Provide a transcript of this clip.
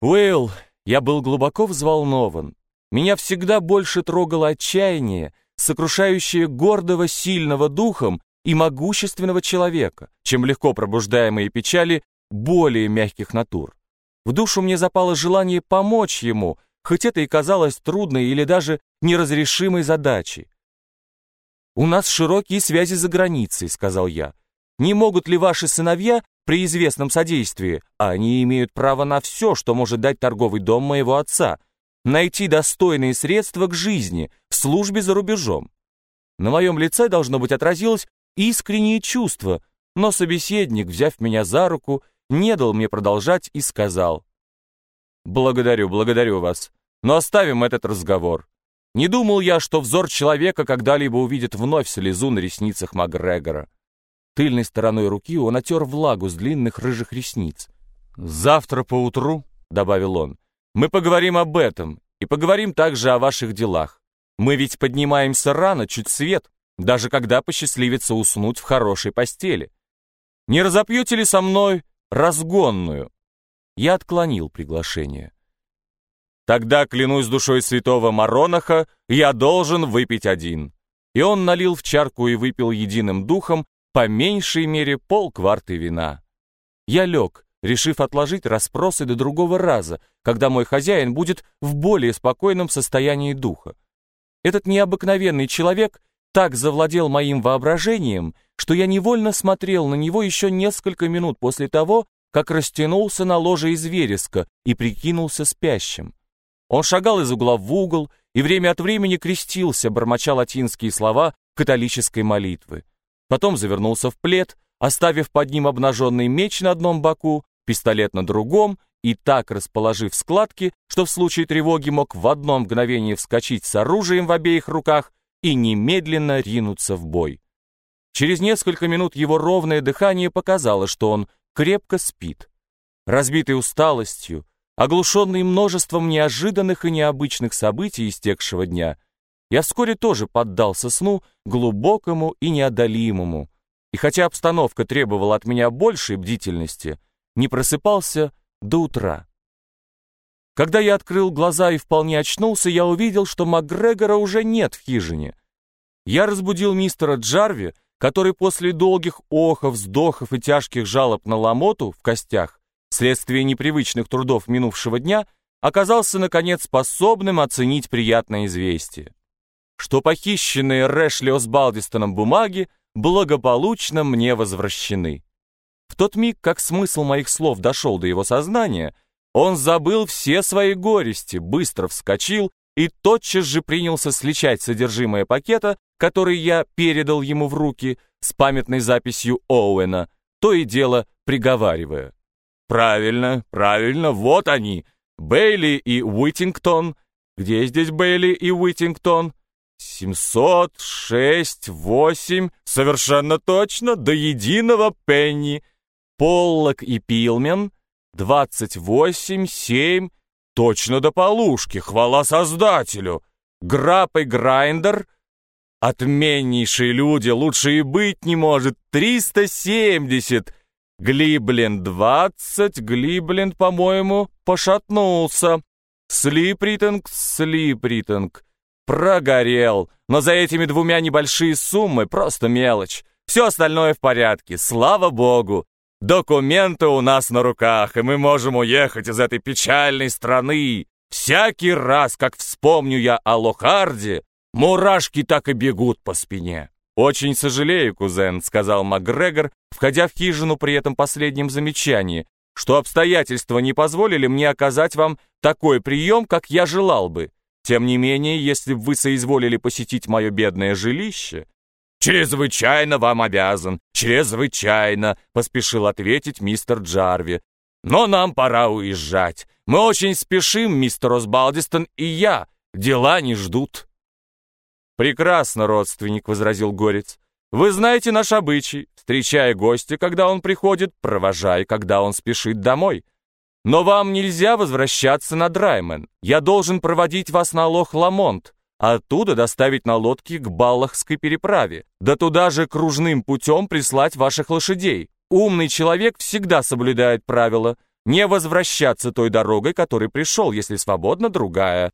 Уэйл, я был глубоко взволнован. Меня всегда больше трогало отчаяние, сокрушающее гордого, сильного духом и могущественного человека, чем легко пробуждаемые печали более мягких натур. В душу мне запало желание помочь ему, хоть это и казалось трудной или даже неразрешимой задачей. «У нас широкие связи за границей», — сказал я. «Не могут ли ваши сыновья при известном содействии, а они имеют право на все, что может дать торговый дом моего отца, найти достойные средства к жизни в службе за рубежом?» На моем лице должно быть отразилось искреннее чувство, но собеседник, взяв меня за руку, не дал мне продолжать и сказал, «Благодарю, благодарю вас, но оставим этот разговор. Не думал я, что взор человека когда-либо увидит вновь слезу на ресницах Макгрегора». Тыльной стороной руки он отер влагу с длинных рыжих ресниц. «Завтра поутру», — добавил он, — «мы поговорим об этом и поговорим также о ваших делах. Мы ведь поднимаемся рано, чуть свет, даже когда посчастливится уснуть в хорошей постели. Не разопьете ли со мной разгонную?» Я отклонил приглашение. «Тогда, клянусь душой святого Маронаха, я должен выпить один». И он налил в чарку и выпил единым духом по меньшей мере полкварты вина. Я лег, решив отложить расспросы до другого раза, когда мой хозяин будет в более спокойном состоянии духа. Этот необыкновенный человек так завладел моим воображением, что я невольно смотрел на него еще несколько минут после того, как растянулся на ложе из вереска и прикинулся спящим. Он шагал из угла в угол и время от времени крестился, бормоча латинские слова католической молитвы. Потом завернулся в плед, оставив под ним обнаженный меч на одном боку, пистолет на другом и так расположив складки, что в случае тревоги мог в одно мгновение вскочить с оружием в обеих руках и немедленно ринуться в бой. Через несколько минут его ровное дыхание показало, что он крепко спит. Разбитый усталостью, оглушенный множеством неожиданных и необычных событий истекшего дня, я вскоре тоже поддался сну глубокому и неодолимому, и хотя обстановка требовала от меня большей бдительности, не просыпался до утра. Когда я открыл глаза и вполне очнулся, я увидел, что МакГрегора уже нет в хижине. Я разбудил мистера Джарви, который после долгих охов, вздохов и тяжких жалоб на ломоту в костях, вследствие непривычных трудов минувшего дня, оказался, наконец, способным оценить приятное известие. Что похищенные Рэшли Осбалдистоном бумаги благополучно мне возвращены. В тот миг, как смысл моих слов дошел до его сознания, он забыл все свои горести, быстро вскочил и тотчас же принялся сличать содержимое пакета, который я передал ему в руки с памятной записью Оуэна, то и дело приговаривая. «Правильно, правильно, вот они, Бейли и Уитингтон. Где здесь Бейли и Уитингтон? Семьсот, шесть, восемь, совершенно точно, до единого пенни. Поллок и Пилмен — Двадцать восемь, семь, точно до полушки, хвала Создателю. Граб и Грайндер, отменнейшие люди, лучше и быть не может, триста семьдесят. Глибленд двадцать, Глибленд, по-моему, пошатнулся. Слипритинг, Слипритинг, прогорел, но за этими двумя небольшие суммы просто мелочь. Все остальное в порядке, слава богу. Документы у нас на руках, и мы можем уехать из этой печальной страны. Всякий раз, как вспомню я о Лохарде, мурашки так и бегут по спине. «Очень сожалею, кузен», — сказал МакГрегор, входя в хижину при этом последнем замечании, что обстоятельства не позволили мне оказать вам такой прием, как я желал бы. Тем не менее, если бы вы соизволили посетить мое бедное жилище, «Чрезвычайно вам обязан, чрезвычайно», — поспешил ответить мистер Джарви. «Но нам пора уезжать. Мы очень спешим, мистер Осбалдистон и я. Дела не ждут». «Прекрасно, родственник», — возразил Горец. «Вы знаете наш обычай. Встречая гостя, когда он приходит, провожай, когда он спешит домой. Но вам нельзя возвращаться на Драймен. Я должен проводить вас на Лох-Ламонт оттуда доставить на лодке к Баллахской переправе, да туда же кружным путем прислать ваших лошадей. Умный человек всегда соблюдает правила. не возвращаться той дорогой, которой пришел, если свободна другая.